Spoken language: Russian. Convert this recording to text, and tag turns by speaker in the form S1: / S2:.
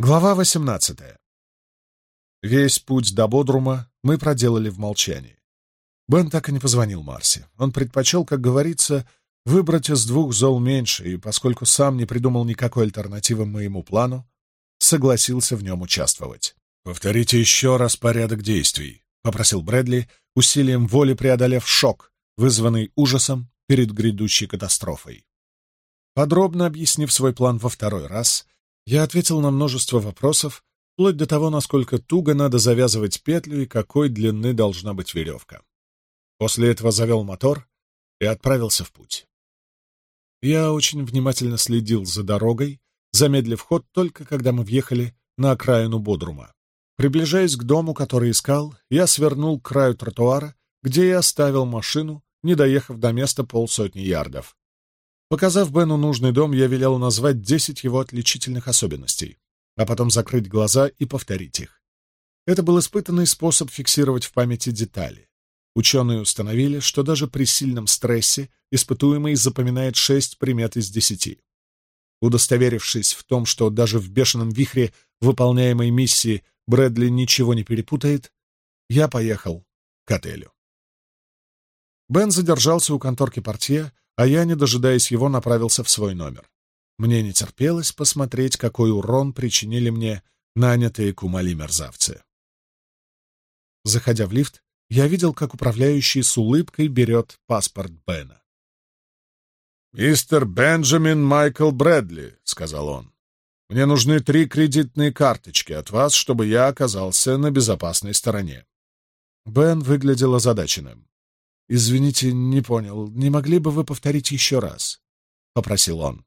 S1: Глава 18. Весь путь до Бодрума мы проделали в молчании. Бен так и не позвонил Марсе. Он предпочел, как говорится, выбрать из двух зол меньше, и поскольку сам не придумал никакой альтернативы моему плану, согласился в нем участвовать. «Повторите еще раз порядок действий», — попросил Брэдли, усилием воли преодолев шок, вызванный ужасом перед грядущей катастрофой. Подробно объяснив свой план во второй раз — я ответил на множество вопросов, вплоть до того, насколько туго надо завязывать петлю и какой длины должна быть веревка. После этого завел мотор и отправился в путь. Я очень внимательно следил за дорогой, замедлив ход только когда мы въехали на окраину Бодрума. Приближаясь к дому, который искал, я свернул к краю тротуара, где и оставил машину, не доехав до места полсотни ярдов показав Бену нужный дом, я велел назвать десять его отличительных особенностей, а потом закрыть глаза и повторить их. Это был испытанный способ фиксировать в памяти детали. Ученые установили, что даже при сильном стрессе испытуемый запоминает шесть примет из десяти. Удостоверившись в том, что даже в бешеном вихре выполняемой миссии Брэдли ничего не перепутает, я поехал к отелю. Бен задержался у конторки портье, а я, не дожидаясь его, направился в свой номер. Мне не терпелось посмотреть, какой урон причинили мне нанятые кумали мерзавцы. Заходя в лифт, я видел, как управляющий с улыбкой берет паспорт Бена. «Мистер Бенджамин Майкл Брэдли», — сказал он, — «мне нужны три кредитные карточки от вас, чтобы я оказался на безопасной стороне». Бен выглядел озадаченным. «Извините, не понял. Не могли бы вы повторить еще раз?» — попросил он.